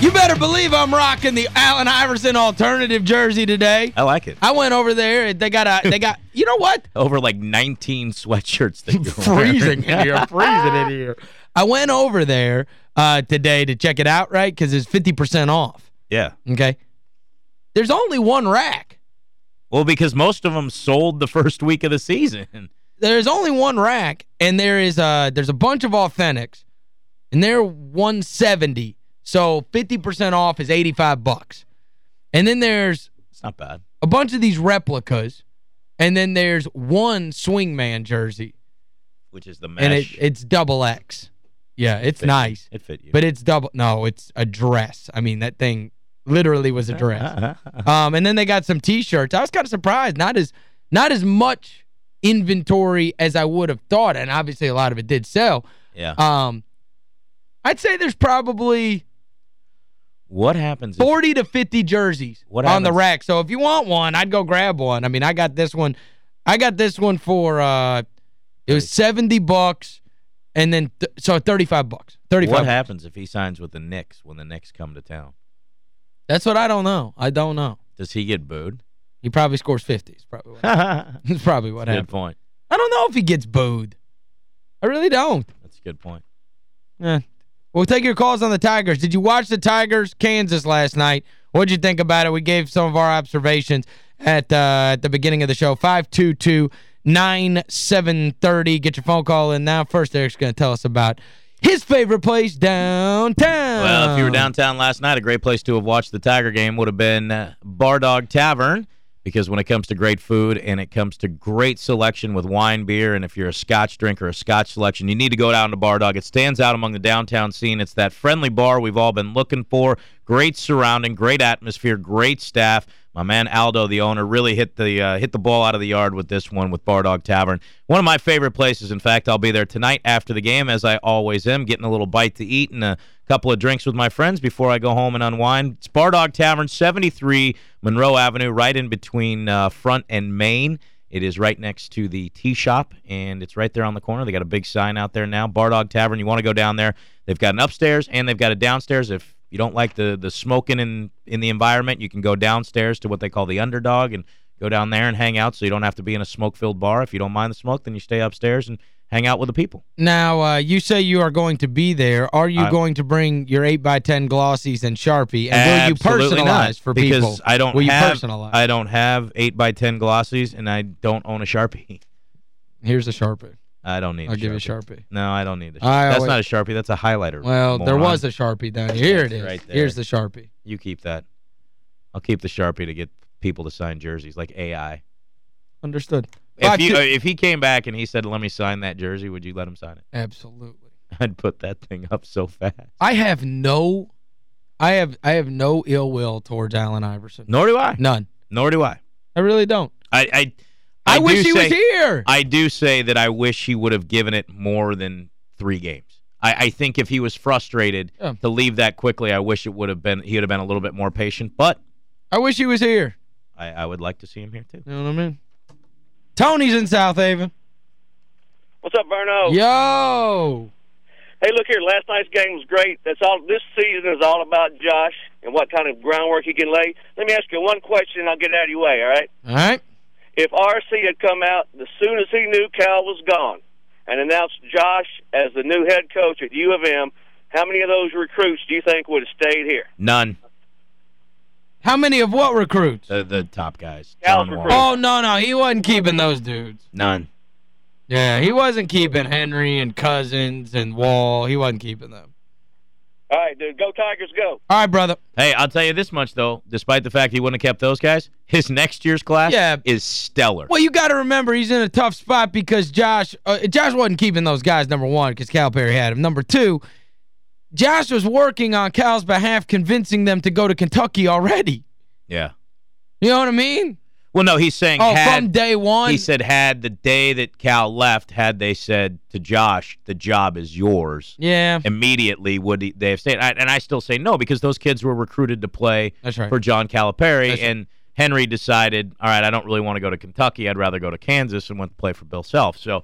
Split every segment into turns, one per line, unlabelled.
You better believe I'm rocking the Allen Iverson alternative jersey today.
I like it.
I went over there. They got a they got you know what?
Over like 19 sweatshirts that you're
freezing in here. freezing in here. I went over there uh, today to check it out, right? Because it's 50% off.
Yeah.
Okay. There's only one rack.
Well, because most of them sold the first week of the season.
There's only one rack, and there is a, there's a bunch of authentics, and they're 170 so 50% off is 85 bucks. And then there's
it's not bad.
A bunch of these replicas. And then there's one swingman jersey.
Which is the mesh.
And it, it's double X. Yeah, it's
it
nice.
You. It fit you.
But it's double no, it's a dress. I mean, that thing literally was a dress. um and then they got some t-shirts. I was kind of surprised. Not as not as much inventory as I would have thought and obviously a lot of it did sell.
Yeah.
Um I'd say there's probably
what happens
40 to 50 jerseys
what
on the rack. So if you want one, I'd go grab one. I mean, I got this one. I got this one for uh it was 70 bucks and then th so 35 bucks. 35
What
bucks.
happens if he signs with the Knicks when the Knicks come to town?
That's what I don't know. I don't know.
Does he get booed?
He probably scores 50. It's probably what, That's probably what
Good
happened.
point.
I don't know if he gets booed. I really don't.
That's a good point.
Yeah. We'll take your calls on the Tigers. Did you watch the Tigers Kansas last night? what did you think about it? We gave some of our observations at uh, at the beginning of the show. 522-9730. Get your phone call in now. First, Eric's going to tell us about his favorite place downtown.
Well, if you were downtown last night, a great place to have watched the Tiger game would have been uh, Bardog Tavern because when it comes to great food and it comes to great selection with wine, beer, and if you're a scotch drinker, a scotch selection, you need to go down to Bardog. It stands out among the downtown scene. It's that friendly bar we've all been looking for. Great surrounding, great atmosphere, great staff. My man Aldo, the owner, really hit the uh, hit the ball out of the yard with this one with Bardog Tavern. One of my favorite places. In fact, I'll be there tonight after the game, as I always am, getting a little bite to eat and a couple of drinks with my friends before I go home and unwind. It's Bardog Tavern, 73 Monroe Avenue, right in between uh, Front and Main. It is right next to the tea shop, and it's right there on the corner. They got a big sign out there now, Bardog Tavern. You want to go down there. They've got an upstairs, and they've got a downstairs. If you don't like the the smoking in in the environment, you can go downstairs to what they call the underdog and go down there and hang out so you don't have to be in a smoke-filled bar. If you don't mind the smoke, then you stay upstairs and hang out with the people.
Now, uh, you say you are going to be there. Are you
I'm,
going to bring your 8x10 glossies and Sharpie?
And
will you personalize
not,
for
because
people?
Because I don't
will
have
personalize?
I don't have 8x10 glossies and I don't own a Sharpie.
Here's a Sharpie.
I don't need
I'll
a
give
Sharpie.
you a Sharpie.
No, I don't need Sharpie. That's
always,
not a Sharpie. That's a highlighter.
Well,
moron.
there was a Sharpie down here. Here it is.
Right there.
Here's the Sharpie.
You keep that. I'll keep the Sharpie to get people to sign jerseys like AI.
Understood.
If, you, uh, if he came back and he said, let me sign that jersey, would you let him sign it?
Absolutely.
I'd put that thing up so fast.
I have no I have I have no ill will towards Allen Iverson.
Nor do I.
None.
Nor do I.
I really don't.
I I,
I,
I
wish he
say,
was here.
I do say that I wish he would have given it more than three games. I, I think if he was frustrated
yeah.
to leave that quickly, I wish it would have been he would have been a little bit more patient. But
I wish he was here.
I, I would like to see him here too.
You know what I mean? Tony's in Southaven.
What's up, Verno?
Yo.
Hey, look here. Last night's game was great. That's all. This season is all about Josh and what kind of groundwork he can lay. Let me ask you one question, and I'll get it out of your way. All right?
All right.
If RC had come out as soon as he knew Cal was gone and announced Josh as the new head coach at U of M, how many of those recruits do you think would have stayed here?
None.
How many of what recruits?
The the top guys.
Cal's recruits.
Oh, no, no. He wasn't keeping those dudes.
None.
Yeah, he wasn't keeping Henry and Cousins and Wall. He wasn't keeping them.
All right, dude. Go Tigers, go.
All right, brother.
Hey, I'll tell you this much, though. Despite the fact he wouldn't have kept those guys, his next year's class
Yeah.
is stellar.
Well, you got to remember he's in a tough spot because Josh uh, Josh wasn't keeping those guys, number one, because Cal Calipari had him. Number two, Josh was working on Cal's behalf, convincing them to go to Kentucky already.
Yeah.
You know what I mean?
Well, no, he's saying
Oh,
had,
from day one?
He said had the day that Cal left, had they said to Josh, the job is yours,
Yeah.
immediately would he, they have stayed? I, and I still say no because those kids were recruited to play
right.
for John Calipari,
That's
and Henry decided, all right, I don't really want to go to Kentucky. I'd rather go to Kansas and went to play for Bill Self. So,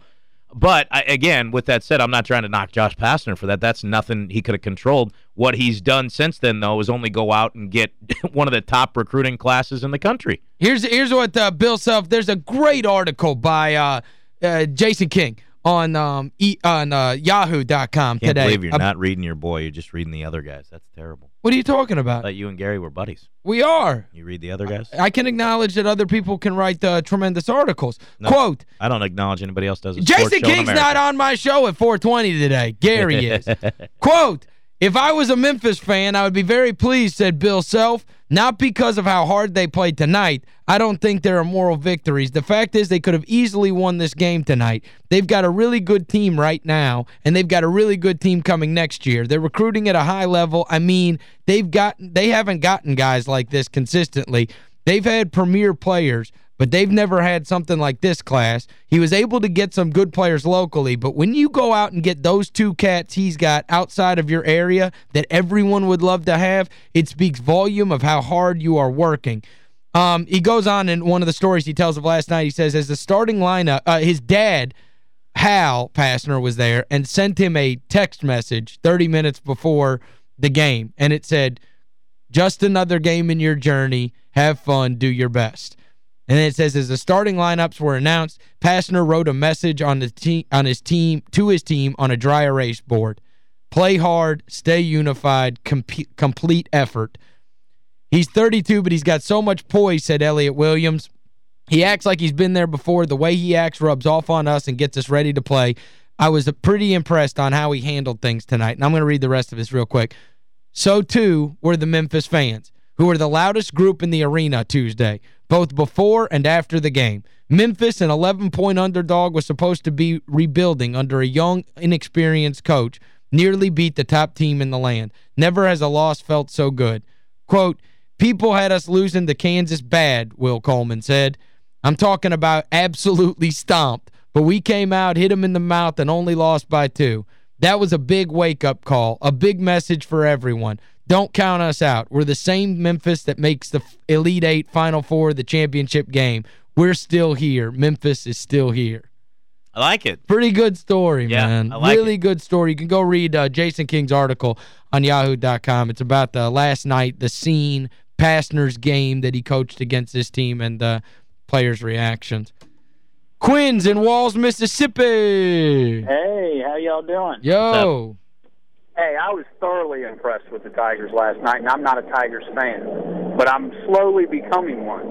but I, again, with that said, I'm not trying to knock Josh Pastner for that. That's nothing he could have controlled. What he's done since then, though, is only go out and get one of the top recruiting classes in the country.
Here's here's what uh, Bill Self. There's a great article by uh, uh, Jason King on um e, on uh, yahoo.com
today.
Can't
believe you're not reading your boy. You're just reading the other guys. That's terrible.
What are you talking about?
I thought you and Gary were buddies.
We are.
You read the other guys?
I can acknowledge that other people can write uh, tremendous articles. No, Quote.
I don't acknowledge anybody else does
Jason King's not on my show at 420 today. Gary is. Quote. If I was a Memphis fan, I would be very pleased, said Bill Self. Not because of how hard they played tonight. I don't think there are moral victories. The fact is they could have easily won this game tonight. They've got a really good team right now, and they've got a really good team coming next year. They're recruiting at a high level. I mean, they've got they haven't gotten guys like this consistently. They've had premier players, but they've never had something like this class. He was able to get some good players locally, but when you go out and get those two cats he's got outside of your area that everyone would love to have, it speaks volume of how hard you are working. Um, he goes on in one of the stories he tells of last night, he says, as the starting lineup, uh, his dad, Hal Pastner, was there and sent him a text message 30 minutes before the game, and it said, just another game in your journey. Have fun. Do your best. And then it says, as the starting lineups were announced, Pastner wrote a message on the team on his team to his team on a dry erase board. Play hard, stay unified, complete effort. He's 32, but he's got so much poise, said Elliot Williams. He acts like he's been there before. The way he acts rubs off on us and gets us ready to play. I was pretty impressed on how he handled things tonight. And I'm going to read the rest of this real quick. So, too, were the Memphis fans, who were the loudest group in the arena Tuesday both before and after the game. Memphis, an 11-point underdog, was supposed to be rebuilding under a young, inexperienced coach, nearly beat the top team in the land. Never has a loss felt so good. Quote, people had us losing to Kansas bad, Will Coleman said. I'm talking about absolutely stomped, but we came out, hit them in the mouth, and only lost by two. That was a big wake-up call, a big message for everyone. Don't count us out. We're the same Memphis that makes the Elite Eight, Final Four, the championship game. We're still here. Memphis is still here.
I like it.
Pretty good story,
yeah,
man.
Like
really
it.
good story. You can go read uh, Jason King's article on yahoo.com. It's about the last night, the scene, Pastner's game that he coached against this team and the players' reactions. Quinn's in Walls, Mississippi.
Hey, how y'all doing?
Yo.
Hey, I was thoroughly impressed with the Tigers last night, and I'm not a Tigers fan, but I'm slowly becoming one.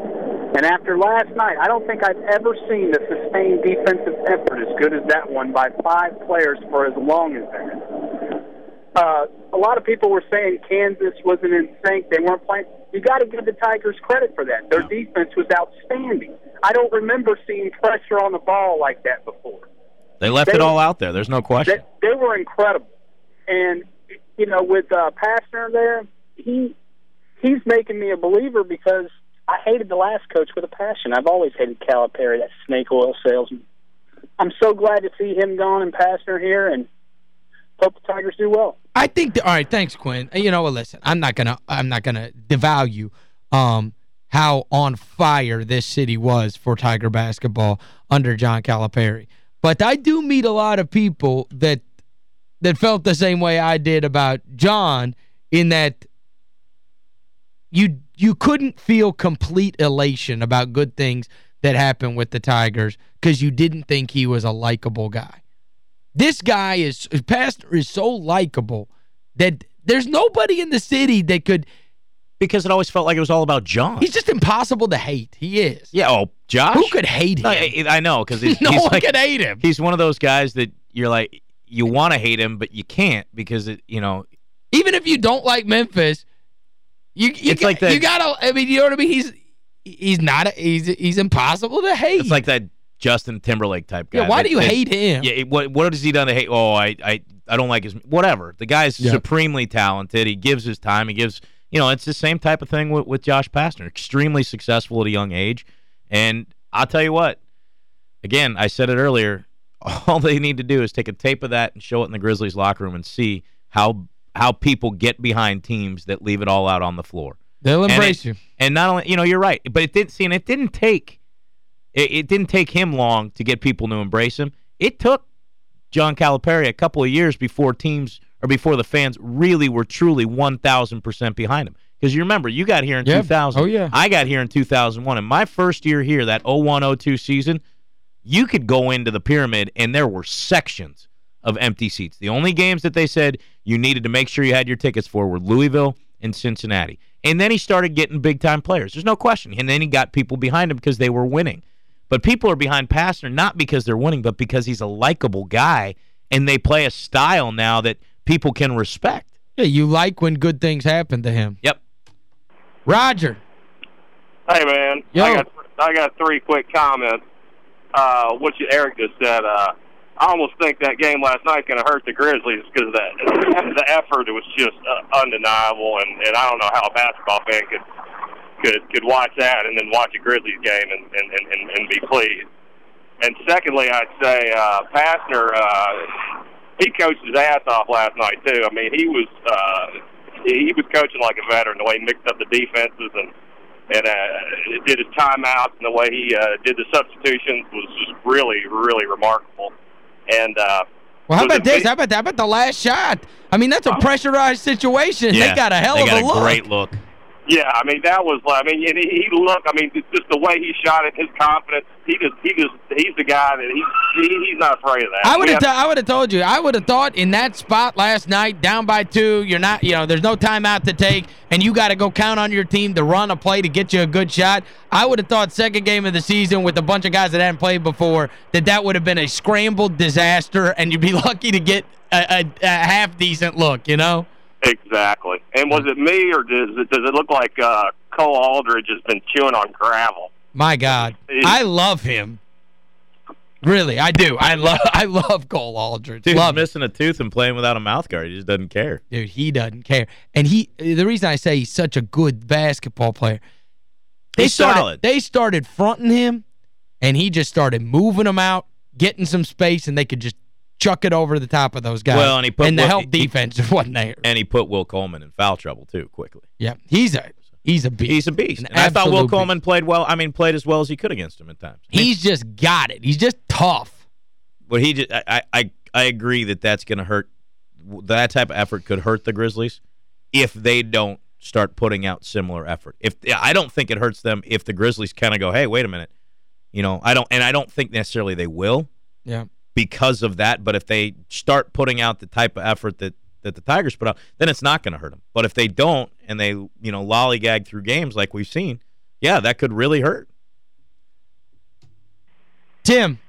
And after last night, I don't think I've ever seen a sustained defensive effort as good as that one by five players for as long as that. Uh, a lot of people were saying Kansas wasn't in sync. They weren't playing. You got to give the Tigers credit for that. Their defense was outstanding. I don't remember seeing pressure on the ball like that before.
They left they, it all out there. There's no question.
They, they were incredible. And you know, with uh, Pastner there, he he's making me a believer because I hated the last coach with a passion. I've always hated Calipari, that snake oil salesman. I'm so glad to see him gone and Pastner here, and hope the Tigers do well.
I think all right, thanks Quinn. You know, listen, I'm not to I'm not to devalue um how on fire this city was for Tiger basketball under John Calipari. But I do meet a lot of people that that felt the same way I did about John in that you you couldn't feel complete elation about good things that happened with the Tigers because you didn't think he was a likable guy. This guy is, Pastner is so likable that there's nobody in the city that could
because it always felt like it was all about John.
He's just impossible to hate. He is.
Yeah, oh, Josh?
Who could hate him?
I, I know, because he's,
no
he's
one
like,
could hate him.
He's one of those guys that you're like, you want to hate him, but you can't because, it, you know.
Even if you don't like Memphis, you you,
it's like that,
you got to, I mean, you know what I mean? He's he's not, a, he's he's impossible to hate.
It's like that Justin Timberlake type guy.
Yeah, why
that,
do you
that,
hate him?
Yeah, what what has he done to hate? Oh, I I I don't like his whatever. The guy's yeah. supremely talented. He gives his time. He gives, you know, it's the same type of thing with, with Josh Pastner. Extremely successful at a young age. And I'll tell you what, again, I said it earlier, all they need to do is take a tape of that and show it in the Grizzlies locker room and see how how people get behind teams that leave it all out on the floor.
They'll embrace
and
it,
you. And not only, you know, you're right, but it didn't see and it didn't take it, it didn't take him long to get people to embrace him. It took John Calipari a couple of years before teams or before the fans really were truly 1,000% behind him. Because you remember, you got here in
Yeah.
2000.
Oh, yeah.
I got here in 2001. And my first year here, that 01-02 season, you could go into the pyramid and there were sections of empty seats. The only games that they said you needed to make sure you had your tickets for were Louisville and Cincinnati. And then he started getting big-time players. There's no question. And then he got people behind him because they were winning. But people are behind Pastner not because they're winning, but because he's a likable guy and they play a style now that people can respect.
Yeah, you like when good things happen to him.
Yep.
Roger.
Hey man,
Yo.
I got I got three quick comments. Uh, what you, Eric just said. Uh, I almost think that game last night going to hurt the Grizzlies because the the effort was just uh, undeniable, and and I don't know how a basketball fan could could could watch that and then watch a Grizzlies game and and and, and, be pleased. And secondly, I'd say uh, Pastner, uh, he coached his ass off last night too. I mean, he was uh, he was coaching like a veteran. The way he mixed up the defenses and and uh, did his timeouts and the way he uh, did the substitutions was just really, really remarkable. And uh,
Well, how about
it
this?
me-
How about that? How about the last shot? I mean, that's a pressurized situation.
Yeah,
they got a hell
they
of
got
a look.
great look.
Yeah, I mean that was. I mean, and he, he looked. I mean, just the way he shot it, his confidence. He just, he just, he's the guy that he, he he's not afraid of that.
I would have I would have told you. I would have thought in that spot last night, down by two, you're not, you know, there's no timeout to take, and you got to go count on your team to run a play to get you a good shot. I would have thought second game of the season with a bunch of guys that hadn't played before that that would have been a scrambled disaster, and you'd be lucky to get a, a, a half-decent look, you know?
Exactly. And was it me or does it does it look like uh, Cole Aldrich has been chewing on gravel?
My God.
He-
I love him. Really, I do. I love I love Cole Aldrich.
Dude's
love him.
missing a tooth and playing without a mouth guard. He just doesn't care.
Dude, he doesn't care. And he the reason I say he's such a good basketball player, they
He's
started
solid.
they started fronting him and he just started moving them out, getting some space and they could just chuck it over the top of those guys.
Well, and he put
the
Will-
help
he-
defense wasn't there.
And he put Will Coleman in foul trouble, too, quickly.
Yeah, he's a he's a beast.
He's a beast.
An
And I thought Will
absolute
Coleman played well. I mean, played as well as he could against him at times. I mean,
He's just got it. He's just tough.
But he just, I, I, I agree that that's going to hurt. That type of effort could hurt the Grizzlies if they don't start putting out similar effort. If I don't think it hurts them if the Grizzlies kind of go, hey, wait a minute, you know, I don't, and I don't think necessarily they will
Yeah.
Because of that. But if they start putting out the type of effort that that the Tigers put out, then it's not going to hurt them. But if they don't and they, you know, lollygag through games like we've seen, yeah, that could really hurt.
Tim,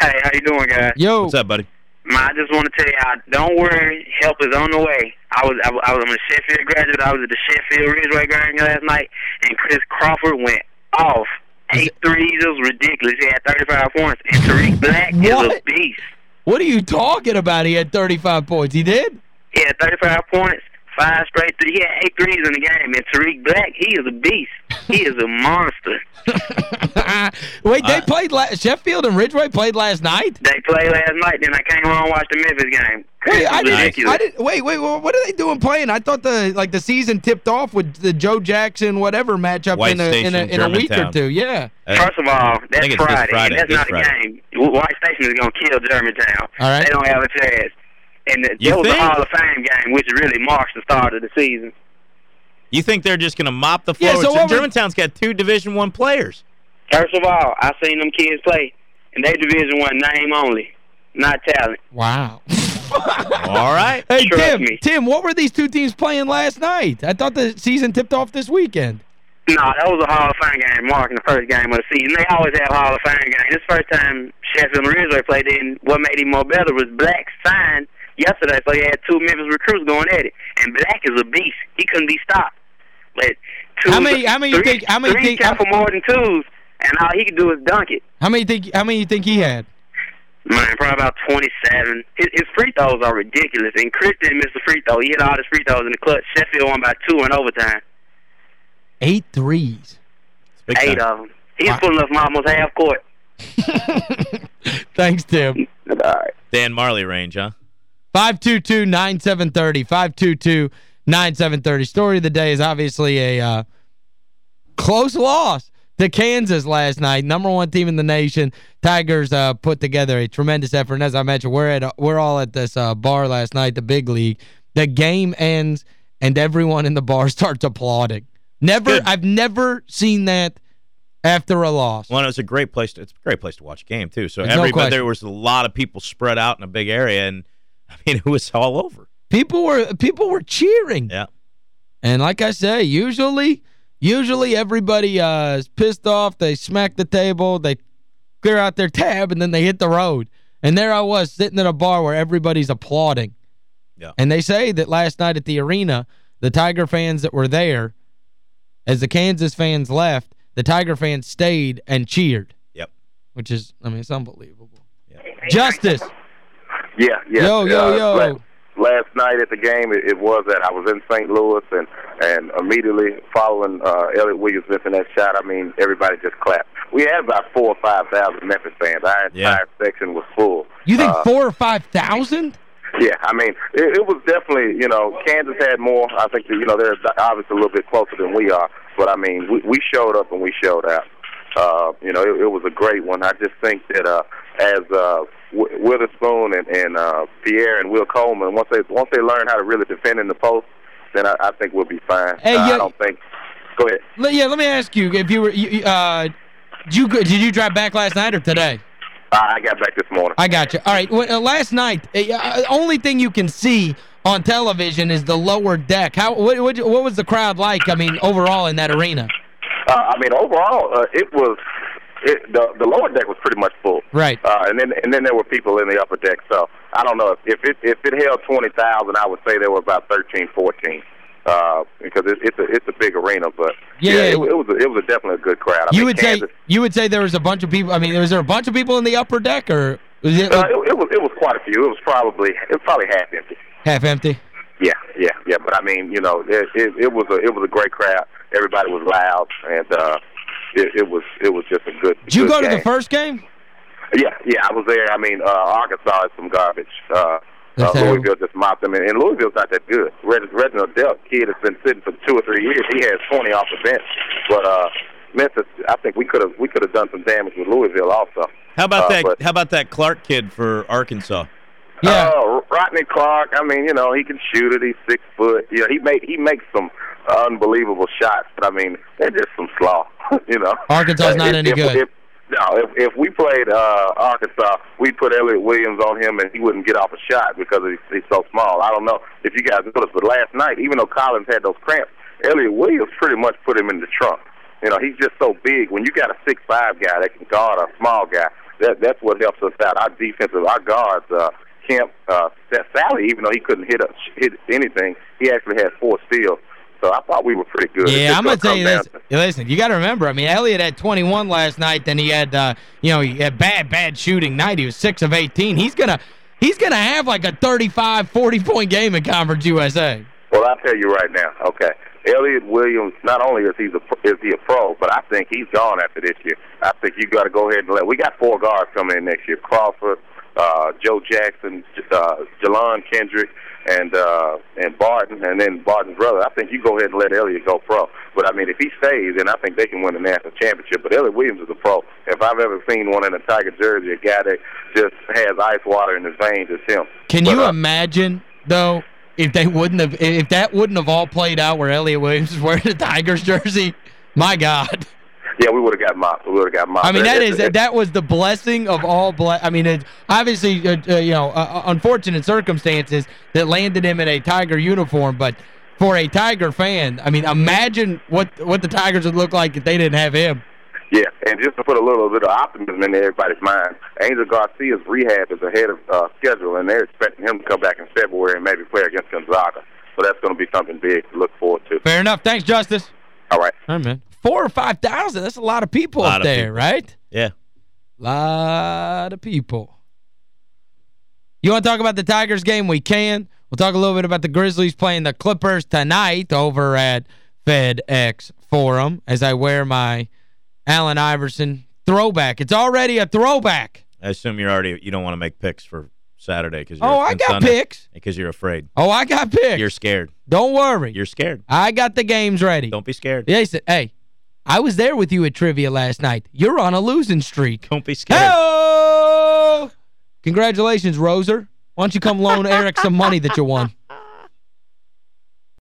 Hey, how you doing, guys?
yo.
What's up, buddy?
Man, I just want to tell you, I, don't worry, help is on the way. I was I, was- I was I'm a Sheffield graduate. I was at the Sheffield Ridgeway game last night, and Chris Crawford went off. Eight threes, it was ridiculous. He had 35 points, and Tarik Black is a beast.
What are you talking about? He had 35 points. He did?
He had 35 points, five straight three. He had eight threes in the game. And Tarik Black, he is a beast. He is a monster.
Wait, they
Uh,
played la Sheffield and Ridgeway played last night?
They played last night, then I came home and watched the Memphis game.
Wait, I didn't,
ridiculous.
I didn't wait, wait, wait, what are they doing playing? I thought the like the season tipped off with the Joe Jackson whatever matchup
White
in a, in a in a week or two. Yeah.
Hey,
First of all, that's
think it's this
Friday.
Friday,
that's
this
not
Friday.
a game. White Station is going to kill Germantown.
All right.
They don't have a chance. And th- that was
think?
a Hall of Fame game, which really marks the start of the season.
You think they're just going to mop the floor?
Yeah,
floor?
so what
Germantown's got two Division One players.
First of all, I seen them kids play, and they Division One name only, not talent.
Wow.
All right.
Hey
Trust
Tim,
me.
Tim, what were these two teams playing last night? I thought the season tipped off this weekend.
No, that was a Hall of Fame game, marking the first game of the season. They always have Hall of Fame games. This first time Sheffield and Ridgeway played in, what made it more better was Black signed yesterday, so he had two Memphis recruits going at it. And Black is a beast. He couldn't be stopped. But two,
How many- how many you think- how many
three
think-
count for more than twos, and all he could do is dunk it.
How many think how many you think he had?
Man, probably about 27. His, his free throws are ridiculous. And Chris didn't miss a free throw. He hit all his free throws in the clutch. Sheffield won by two in overtime.
Eight threes.
Eight
time.
of them. He's
Wow.
pulling up from almost half court.
Thanks, Tim.
All right.
Dan Majerle range, huh?
522-9730. 522-9730. Story of the day is obviously a uh, close loss to Kansas last night, number one team in the nation. Tigers uh, put together a tremendous effort. And as I mentioned, we're at we're all at this uh, bar last night, the big league. The game ends, and everyone in the bar starts applauding. Never,
Good.
I've never seen that after a loss.
Well, it's a great place. To, it's a great place to watch a game too. So
There's no
everybody
question.
there was a lot of people spread out in a big area, and I mean it was all over.
People were people were cheering.
Yeah.
And like I say, usually usually everybody uh, is pissed off. They smack the table, they clear out their tab, and then they hit the road. And there I was sitting at a bar where everybody's applauding.
Yeah.
And they say that last night at the arena, the Tiger fans that were there, as the Kansas fans left, the Tiger fans stayed and cheered.
Yep.
Which is, I mean, it's unbelievable.
Yeah.
Justice.
Yeah, yeah.
Yo, yo,
Uh,
yo.
la- Last night at the game, it, it was that I was in St. Louis, and and immediately following uh, Elliot Williams missing that shot, I mean, everybody just clapped. We had about four or five thousand Memphis fans. Our
Yeah.
entire section was full.
You think
Uh,
four or 5,000?
Yeah, I mean, it, it was definitely, you know, Kansas had more. I think, that, you know, they're obviously a little bit closer than we are. But, I mean, we, we showed up and we showed out. Uh, you know, it, it was a great one. I just think that uh, as uh, w- Witherspoon and, and uh, Pierre and Will Coleman, once they once they learn how to really defend in the post, then I, I think we'll be fine.
Hey,
uh,
yeah-
I don't think. Go ahead.
Yeah, let me ask you, if you were, you, uh, did you, did you drive back last night or today?
I got back this morning.
I got you. All right, well, uh, last night, uh, uh, only thing you can see on television is the lower deck. How what, what what was the crowd like, I mean, overall in that arena?
Uh, I mean, overall, uh, it was it, the the lower deck was pretty much full.
Right.
Uh, and then and then there were people in the upper deck. So I don't know if, if it if it held twenty thousand, I would say there were about thirteen, fourteen. Uh, because it, it's a it's a big arena, but
Yeah,
yeah,
yeah.
It, it was a, it was a definitely a good crowd. I
you
mean,
would
Kansas,
say you would say there was a bunch of people, I mean, was there a bunch of people in the upper deck or was it
uh, it, it was it was quite a few. It was probably it was probably half empty.
half empty?
Yeah, yeah, yeah. But I mean, you know, it, it, it was a it was a great crowd. Everybody was loud, and uh, it, it was it was just a good.
Did you
good
go to
game.
the first game?
Yeah, yeah, I was there. I mean, uh, Arkansas is some garbage. Uh, uh. Louisville just mopped them, and, and Louisville's not that good. Reg, Reginald Delk, kid, has been sitting for two or three years. He has 20 off the bench, but uh, Memphis, I think we could have we could have done some damage with Louisville also.
How about
Uh,
that?
but-
How about that Clarke kid for Arkansas?
Yeah.
Uh, Rotnei Clarke. I mean, you know, he can shoot it. He's six foot. You know, he make he makes some unbelievable shots, but I mean, they're just some slaw. you know,
Arkansas is not
if-
any
if-
good.
If, no, if if we played uh, Arkansas, we'd put Elliot Williams on him, and he wouldn't get off a shot because he's, he's so small. I don't know if you guys noticed, but last night, even though Collins had those cramps, Elliot Williams pretty much put him in the trunk. You know, he's just so big. When you got a six five guy that can guard a small guy, that that's what helps us out. Our defensive, our guards, uh, Kemp, uh, Sallie, even though he couldn't hit a, hit anything, he actually had four steals. So I thought we were pretty good.
Yeah, I'm going to tell you this.
to-
Listen, you got to remember, I mean, Elliot had 21 last night, then he had, uh, you know, he had bad, bad shooting night. He was 6 of 18. He's going to he's gonna have like a 35, 40-point game in Conference USA.
Well, I'll tell you right now. Okay, Elliot Williams. Not only is he a is he a pro, but I think he's gone after this year. I think you got to go ahead and let. We got four guards coming in next year: Crawford, uh, Joe Jackson, uh, Jelan Kendrick, and uh, and Barton, and then Barton's brother. I think you go ahead and let Elliot go pro. But I mean, if he stays, then I think they can win the national championship. But Elliot Williams is a pro. If I've ever seen one in a Tiger jersey, a guy that just has ice water in his veins, it's him.
Can
But,
you
uh,
imagine, though, if they wouldn't have, if that wouldn't have all played out where Elliot Williams is wearing the Tigers jersey? My God.
Yeah, we would have got mopped. We would have got mopped.
I mean, that
It-
is
it-
that was the blessing of all ble I mean, it, obviously, uh, uh, you know, uh, unfortunate circumstances that landed him in a Tiger uniform, but for a Tiger fan, I mean, imagine what what the Tigers would look like if they didn't have him.
Yeah, and just to put a little bit of optimism in everybody's mind, Angel Garcia's rehab is ahead of uh, schedule, and they're expecting him to come back in February and maybe play against Gonzaga. So that's going to be something big to look forward to.
Fair enough. Thanks, Justice.
All right.
All right, man. Four or 5,000, that's a lot of people
Lot
up
of
there,
people.
right?
Yeah.
lot of people. You want to talk about the Tigers game? We can. We'll talk a little bit about the Grizzlies playing the Clippers tonight over at FedEx Forum as I wear my Allen Iverson throwback. It's already a throwback.
I assume you're already you don't want to make picks for Saturday because
Oh, I got picks.
because you're afraid.
Oh, I got picks.
You're scared.
Don't worry.
You're scared.
I got the games ready.
Don't be scared.
Yeah, he said, hey, I was there with you at trivia last night. You're on a losing streak.
Don't be scared.
Hey! Congratulations, Roser. Why don't you come loan Eric some money that you won?